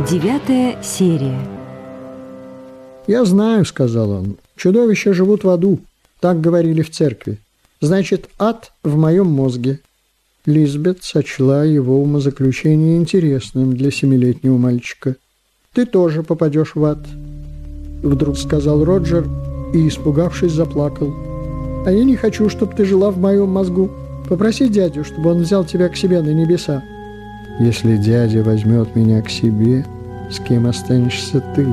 Девятая серия. «Я знаю», — сказал он, — «чудовища живут в аду. Так говорили в церкви. Значит, ад в моем мозге». Лизбет сочла его умозаключение интересным для семилетнего мальчика. «Ты тоже попадешь в ад», — вдруг сказал Роджер и, испугавшись, заплакал. «А я не хочу, чтобы ты жила в моем мозгу. Попроси дядю, чтобы он взял тебя к себе на небеса». «Если дядя возьмет меня к себе, с кем останешься ты?»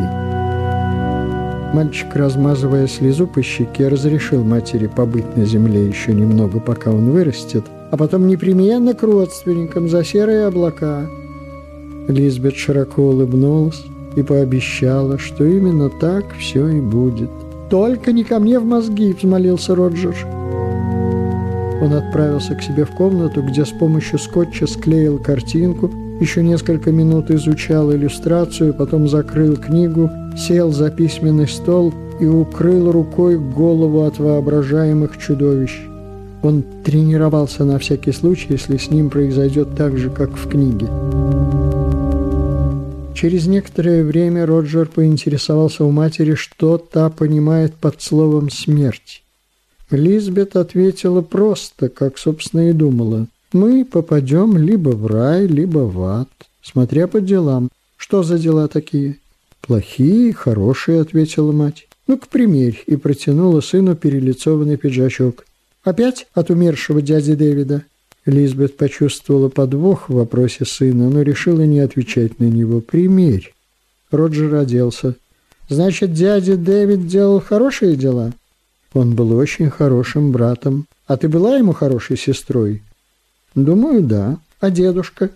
Мальчик, размазывая слезу по щеке, разрешил матери побыть на земле еще немного, пока он вырастет, а потом непременно к родственникам за серые облака. Лизбет широко улыбнулась и пообещала, что именно так все и будет. «Только не ко мне в мозги!» – взмолился Роджер. Он отправился к себе в комнату, где с помощью скотча склеил картинку, еще несколько минут изучал иллюстрацию, потом закрыл книгу, сел за письменный стол и укрыл рукой голову от воображаемых чудовищ. Он тренировался на всякий случай, если с ним произойдет так же, как в книге. Через некоторое время Роджер поинтересовался у матери, что та понимает под словом «смерть». Лизбет ответила просто, как, собственно, и думала. «Мы попадем либо в рай, либо в ад, смотря по делам. Что за дела такие?» «Плохие, хорошие», — ответила мать. «Ну, к примеру», и протянула сыну перелицованный пиджачок. «Опять от умершего дяди Дэвида?» Лизбет почувствовала подвох в вопросе сына, но решила не отвечать на него. «Примерь». Роджер оделся. «Значит, дядя Дэвид делал хорошие дела?» Он был очень хорошим братом. А ты была ему хорошей сестрой? Думаю, да. А дедушка?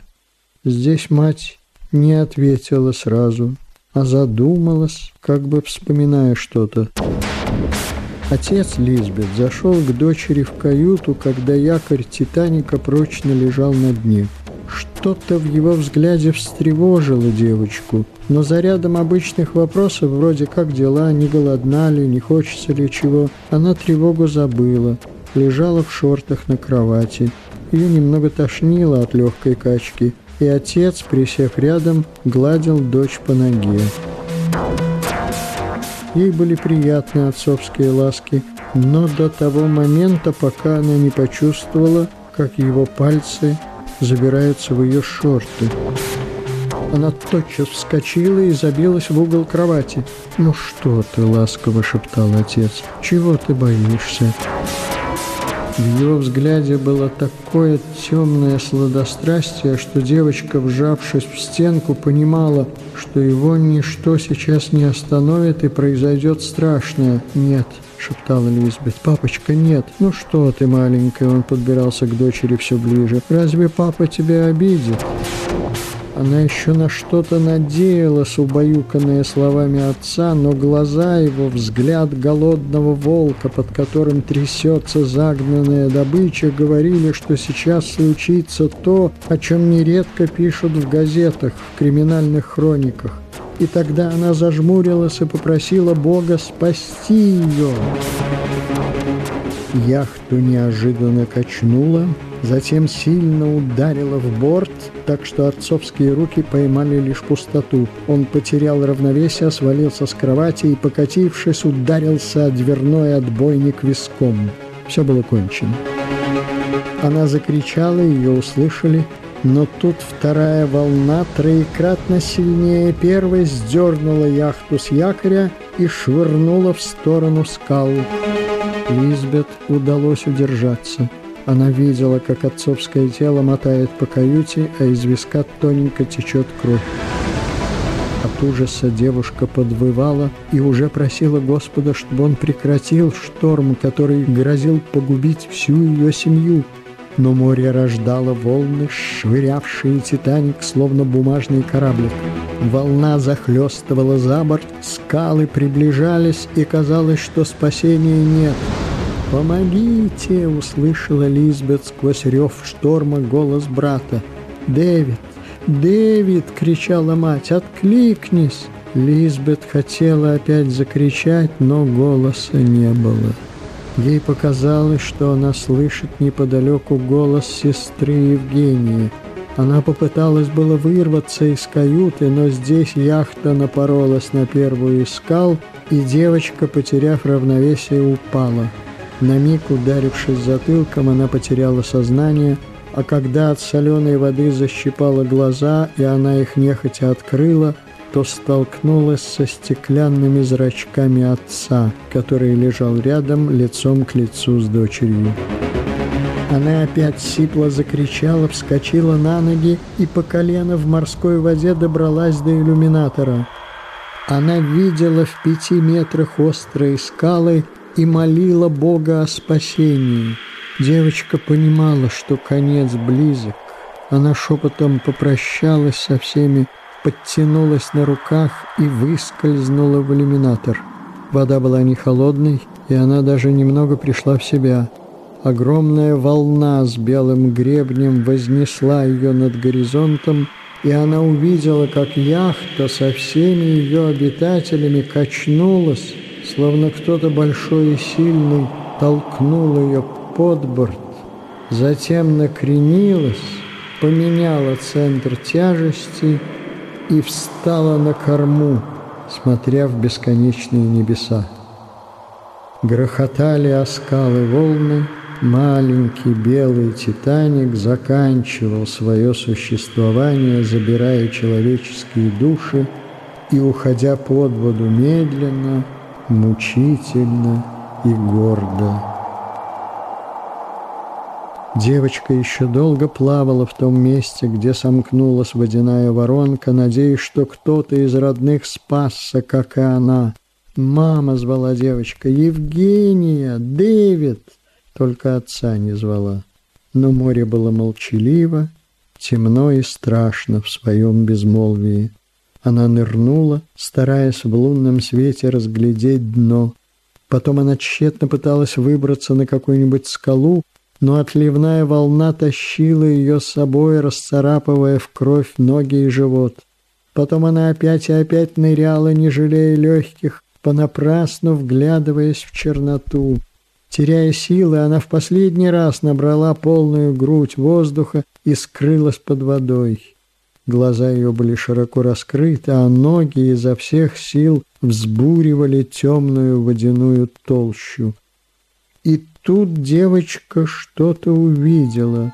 Здесь мать не ответила сразу, а задумалась, как бы вспоминая что-то. Отец Лизбет зашел к дочери в каюту, когда якорь «Титаника» прочно лежал на дне. Что-то в его взгляде встревожило девочку, но за рядом обычных вопросов, вроде как дела, не голодна ли, не хочется ли чего, она тревогу забыла, лежала в шортах на кровати. Ее немного тошнило от легкой качки, и отец, присев рядом, гладил дочь по ноге. Ей были приятны отцовские ласки, но до того момента, пока она не почувствовала, как его пальцы забираются в ее шорты. Она тотчас вскочила и забилась в угол кровати. «Ну что ты?» — ласково шептал отец. «Чего ты боишься?» В его взгляде было такое темное сладострастие, что девочка, вжавшись в стенку, понимала, что его ничто сейчас не остановит и произойдет страшное. «Нет», — шептала Лизбет, — «папочка, нет». «Ну что ты, маленькая?» — он подбирался к дочери все ближе. «Разве папа тебя обидит?» Она еще на что-то надеялась, убаюканная словами отца, но глаза его, взгляд голодного волка, под которым трясется загнанная добыча, говорили, что сейчас случится то, о чем нередко пишут в газетах, в криминальных хрониках. И тогда она зажмурилась и попросила Бога спасти ее. Яхту неожиданно качнула, затем сильно ударила в борт, так что отцовские руки поймали лишь пустоту. Он потерял равновесие, свалился с кровати и, покатившись, ударился о дверной отбойник виском. Все было кончено. Она закричала, ее услышали, но тут вторая волна, троекратно сильнее первой, сдернула яхту с якоря и швырнула в сторону скал. Лизбет удалось удержаться. Она видела, как отцовское тело мотает по каюте, а из виска тоненько течет кровь. От ужаса девушка подвывала и уже просила Господа, чтобы он прекратил шторм, который грозил погубить всю ее семью. Но море рождало волны, швырявшие «Титаник», словно бумажный кораблик. Волна захлестывала за борт, скалы приближались, и казалось, что спасения нет — «Помогите!» — услышала Лизбет сквозь рев шторма голос брата. «Дэвид! Дэвид!» — кричала мать. «Откликнись!» Лизбет хотела опять закричать, но голоса не было. Ей показалось, что она слышит неподалеку голос сестры Евгении. Она попыталась было вырваться из каюты, но здесь яхта напоролась на первую из скал, и девочка, потеряв равновесие, упала. На миг, ударившись затылком, она потеряла сознание, а когда от соленой воды защипала глаза, и она их нехотя открыла, то столкнулась со стеклянными зрачками отца, который лежал рядом лицом к лицу с дочерью. Она опять сипло закричала, вскочила на ноги и по колено в морской воде добралась до иллюминатора. Она видела в пяти метрах острые скалы и молила Бога о спасении. Девочка понимала, что конец близок. Она шепотом попрощалась со всеми, подтянулась на руках и выскользнула в иллюминатор. Вода была не холодной, и она даже немного пришла в себя – Огромная волна с белым гребнем вознесла ее над горизонтом, и она увидела, как яхта со всеми ее обитателями качнулась, словно кто-то большой и сильный толкнул ее под борт, затем накренилась, поменяла центр тяжести и встала на корму, смотря в бесконечные небеса. Грохотали о скалы волны, Маленький белый «Титаник» заканчивал свое существование, забирая человеческие души и уходя под воду медленно, мучительно и гордо. Девочка еще долго плавала в том месте, где сомкнулась водяная воронка, надеясь, что кто-то из родных спасся, как и она. «Мама!» — звала девочка. «Евгения! Дэвид!» только отца не звала. Но море было молчаливо, темно и страшно в своем безмолвии. Она нырнула, стараясь в лунном свете разглядеть дно. Потом она тщетно пыталась выбраться на какую-нибудь скалу, но отливная волна тащила ее с собой, расцарапывая в кровь ноги и живот. Потом она опять и опять ныряла, не жалея легких, понапрасну вглядываясь в черноту. Теряя силы, она в последний раз набрала полную грудь воздуха и скрылась под водой. Глаза ее были широко раскрыты, а ноги изо всех сил взбуривали темную водяную толщу. И тут девочка что-то увидела.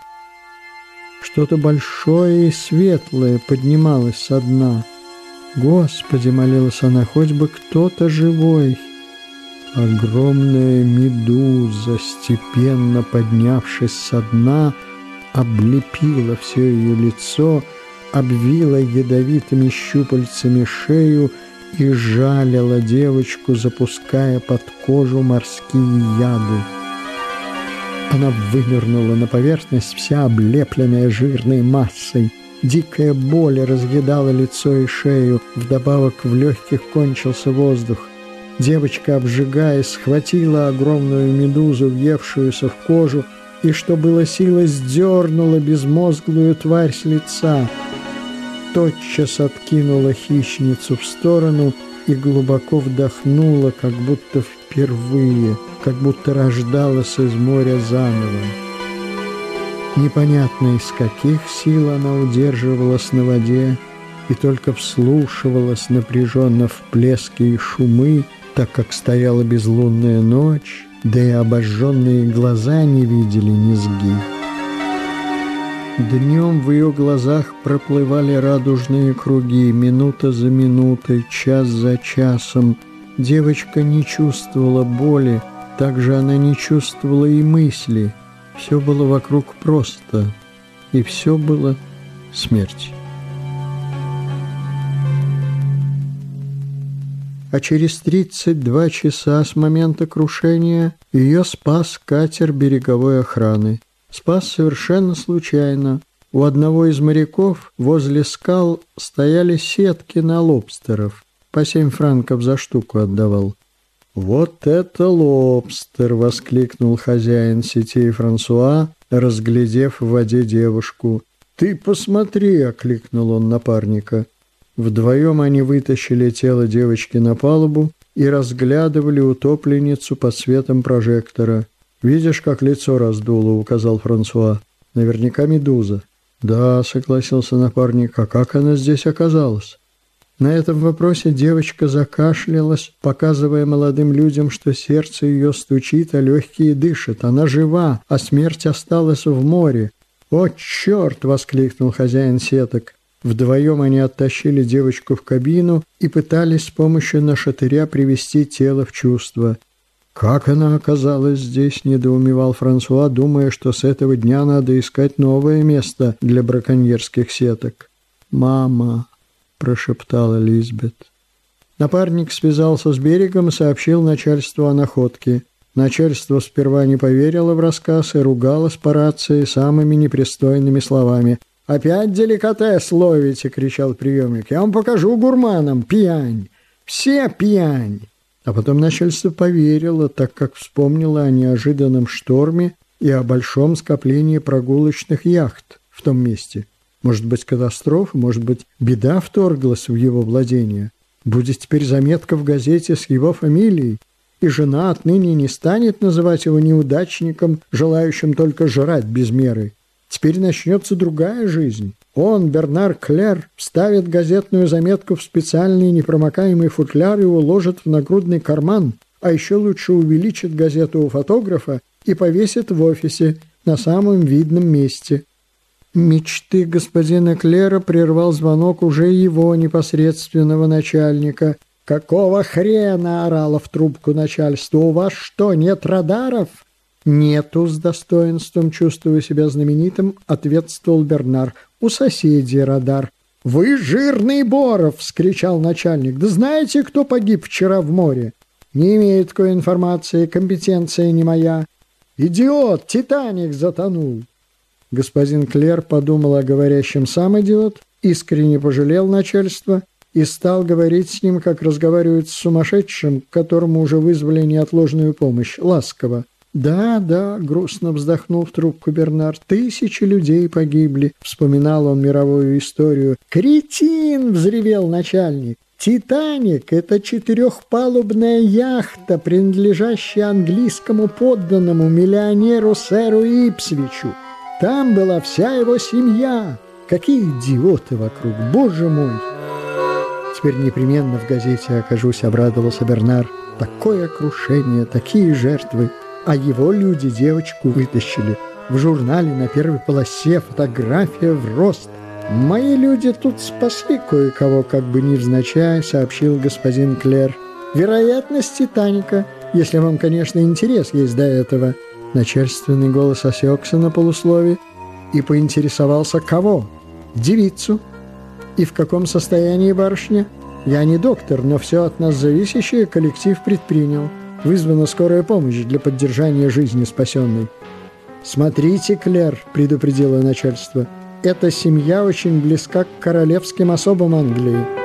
Что-то большое и светлое поднималось со дна. «Господи!» — молилась она, — «хоть бы кто-то живой!» Огромная медуза, степенно поднявшись со дна, облепила все ее лицо, обвила ядовитыми щупальцами шею и жалила девочку, запуская под кожу морские яды. Она вынырнула на поверхность, вся облепленная жирной массой. Дикая боль разъедала лицо и шею, вдобавок в легких кончился воздух. Девочка, обжигаясь, схватила огромную медузу, въевшуюся в кожу, и, что было силы, сдернула безмозглую тварь с лица. Тотчас откинула хищницу в сторону и глубоко вдохнула, как будто впервые, как будто рождалась из моря заново. Непонятно, из каких сил она удерживалась на воде и только вслушивалась напряженно в плески и шумы, так как стояла безлунная ночь, да и обожженные глаза не видели низги. Днем в ее глазах проплывали радужные круги, минута за минутой, час за часом. Девочка не чувствовала боли, также она не чувствовала и мысли. Все было вокруг просто, и все было смерть. а через 32 часа с момента крушения ее спас катер береговой охраны. Спас совершенно случайно. У одного из моряков возле скал стояли сетки на лобстеров. По семь франков за штуку отдавал. «Вот это лобстер!» — воскликнул хозяин сетей Франсуа, разглядев в воде девушку. «Ты посмотри!» — окликнул он напарника. Вдвоем они вытащили тело девочки на палубу и разглядывали утопленницу под светом прожектора. «Видишь, как лицо раздуло?» — указал Франсуа. «Наверняка медуза». «Да», — согласился напарник, — «а как она здесь оказалась?» На этом вопросе девочка закашлялась, показывая молодым людям, что сердце ее стучит, а легкие дышат. Она жива, а смерть осталась в море. «О, черт!» — воскликнул хозяин сеток. Вдвоем они оттащили девочку в кабину и пытались с помощью нашатыря привести тело в чувство. «Как она оказалась здесь?» – недоумевал Франсуа, думая, что с этого дня надо искать новое место для браконьерских сеток. «Мама!» – прошептала Лизбет. Напарник связался с берегом и сообщил начальству о находке. Начальство сперва не поверило в рассказ и ругалось по рации самыми непристойными словами. «Опять деликатес ловите!» — кричал приемник. «Я вам покажу гурманам! Пьянь! Все пьянь!» А потом начальство поверило, так как вспомнило о неожиданном шторме и о большом скоплении прогулочных яхт в том месте. Может быть, катастрофа, может быть, беда вторглась в его владение. Будет теперь заметка в газете с его фамилией, и жена отныне не станет называть его неудачником, желающим только жрать без меры. Теперь начнется другая жизнь. Он, Бернар Клер, вставит газетную заметку в специальный непромокаемый футляр и уложит в нагрудный карман, а еще лучше увеличит газету у фотографа и повесит в офисе на самом видном месте. Мечты господина Клера прервал звонок уже его непосредственного начальника. «Какого хрена?» – орало в трубку начальство. «У вас что, нет радаров?» «Нету с достоинством, чувствуя себя знаменитым», — ответствовал Бернар. «У соседей радар». «Вы жирный Боров!» — вскричал начальник. «Да знаете, кто погиб вчера в море?» «Не имею такой информации, компетенция не моя». «Идиот! Титаник затонул!» Господин Клер подумал о говорящем сам идиот, искренне пожалел начальство и стал говорить с ним, как разговаривают с сумасшедшим, которому уже вызвали неотложную помощь, ласково. «Да, да», — грустно вздохнул в трубку Бернард, — «тысячи людей погибли», — вспоминал он мировую историю. «Кретин!» — взревел начальник. «Титаник» — это четырехпалубная яхта, принадлежащая английскому подданному миллионеру сэру Ипсвичу. Там была вся его семья. Какие идиоты вокруг, боже мой! Теперь непременно в газете окажусь, обрадовался Бернар. Такое крушение, такие жертвы а его люди девочку вытащили. В журнале на первой полосе фотография в рост. «Мои люди тут спасли кое-кого, как бы невзначай», — сообщил господин Клер. «Вероятность Титаника, если вам, конечно, интерес есть до этого». Начальственный голос осекся на полуслове и поинтересовался, кого? Девицу. И в каком состоянии барышня? Я не доктор, но все от нас зависящее коллектив предпринял. Вызвана скорая помощь для поддержания жизни спасенной. «Смотрите, Клер», — предупредило начальство, — «эта семья очень близка к королевским особам Англии».